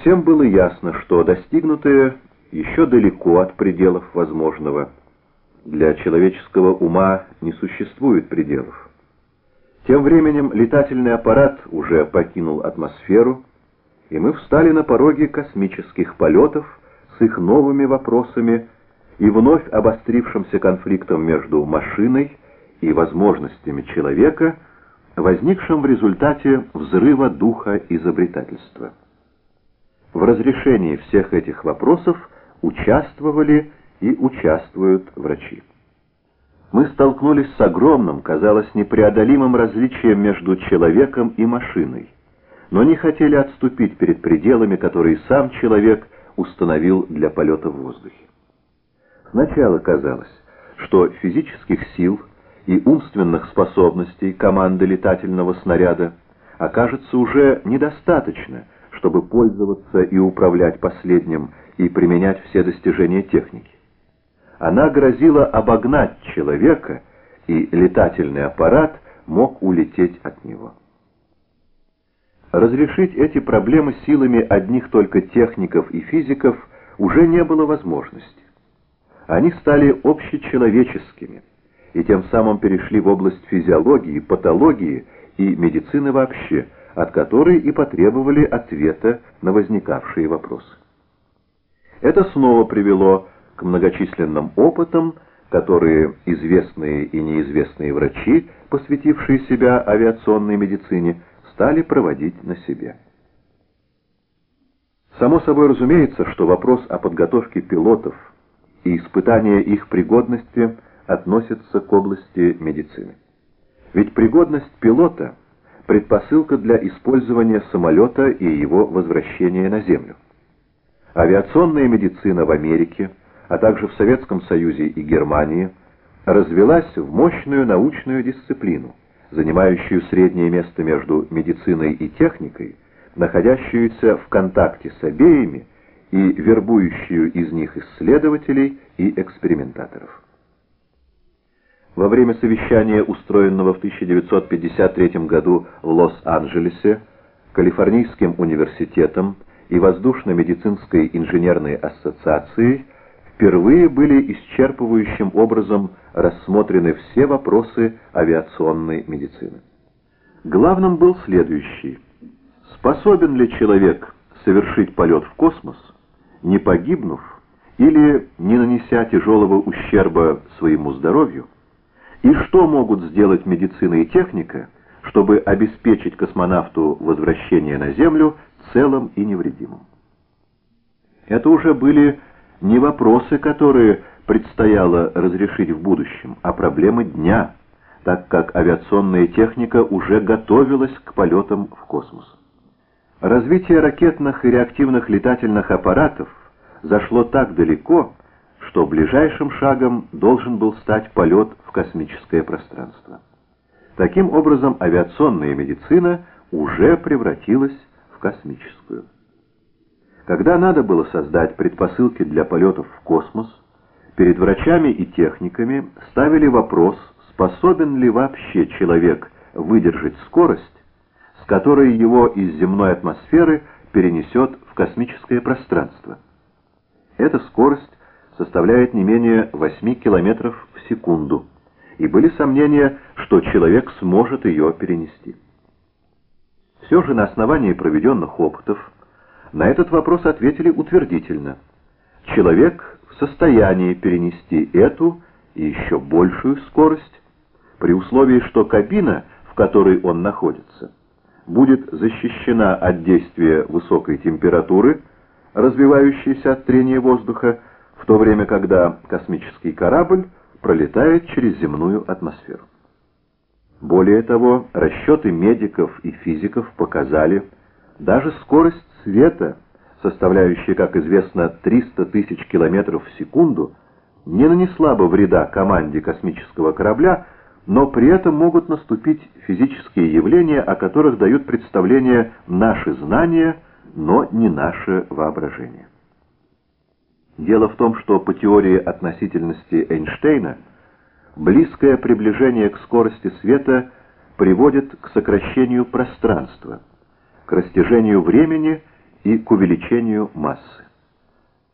Всем было ясно, что достигнутое еще далеко от пределов возможного. Для человеческого ума не существует пределов. Тем временем летательный аппарат уже покинул атмосферу, и мы встали на пороге космических полетов с их новыми вопросами и вновь обострившимся конфликтом между машиной и возможностями человека, возникшим в результате взрыва духа изобретательства. В разрешении всех этих вопросов участвовали и участвуют врачи. Мы столкнулись с огромным, казалось, непреодолимым различием между человеком и машиной, но не хотели отступить перед пределами, которые сам человек установил для полета в воздухе. Сначала казалось, что физических сил и умственных способностей команды летательного снаряда окажется уже недостаточно, чтобы пользоваться и управлять последним и применять все достижения техники. Она грозила обогнать человека, и летательный аппарат мог улететь от него. Разрешить эти проблемы силами одних только техников и физиков уже не было возможности они стали общечеловеческими и тем самым перешли в область физиологии, патологии и медицины вообще, от которой и потребовали ответа на возникавшие вопросы. Это снова привело к многочисленным опытам, которые известные и неизвестные врачи, посвятившие себя авиационной медицине, стали проводить на себе. Само собой разумеется, что вопрос о подготовке пилотов – и испытания их пригодности относятся к области медицины. Ведь пригодность пилота – предпосылка для использования самолета и его возвращения на Землю. Авиационная медицина в Америке, а также в Советском Союзе и Германии, развелась в мощную научную дисциплину, занимающую среднее место между медициной и техникой, находящуюся в контакте с обеими – и вербующую из них исследователей и экспериментаторов. Во время совещания, устроенного в 1953 году в Лос-Анджелесе, Калифорнийским университетом и Воздушно-медицинской инженерной ассоциацией, впервые были исчерпывающим образом рассмотрены все вопросы авиационной медицины. Главным был следующий. Способен ли человек совершить полет в космос, не погибнув или не нанеся тяжелого ущерба своему здоровью, и что могут сделать медицина и техника, чтобы обеспечить космонавту возвращение на Землю целым и невредимым. Это уже были не вопросы, которые предстояло разрешить в будущем, а проблемы дня, так как авиационная техника уже готовилась к полетам в космос. Развитие ракетных и реактивных летательных аппаратов зашло так далеко, что ближайшим шагом должен был стать полет в космическое пространство. Таким образом, авиационная медицина уже превратилась в космическую. Когда надо было создать предпосылки для полетов в космос, перед врачами и техниками ставили вопрос, способен ли вообще человек выдержать скорость, которой его из земной атмосферы перенесет в космическое пространство. Эта скорость составляет не менее 8 км в секунду, и были сомнения, что человек сможет ее перенести. Все же на основании проведенных опытов на этот вопрос ответили утвердительно. Человек в состоянии перенести эту и еще большую скорость, при условии, что кабина, в которой он находится, будет защищена от действия высокой температуры, развивающейся от трения воздуха, в то время, когда космический корабль пролетает через земную атмосферу. Более того, расчеты медиков и физиков показали, даже скорость света, составляющая, как известно, 300 тысяч километров в секунду, не нанесла бы вреда команде космического корабля, но при этом могут наступить физические явления, о которых дают представление наши знания, но не наше воображение. Дело в том, что по теории относительности Эйнштейна близкое приближение к скорости света приводит к сокращению пространства, к растяжению времени и к увеличению массы.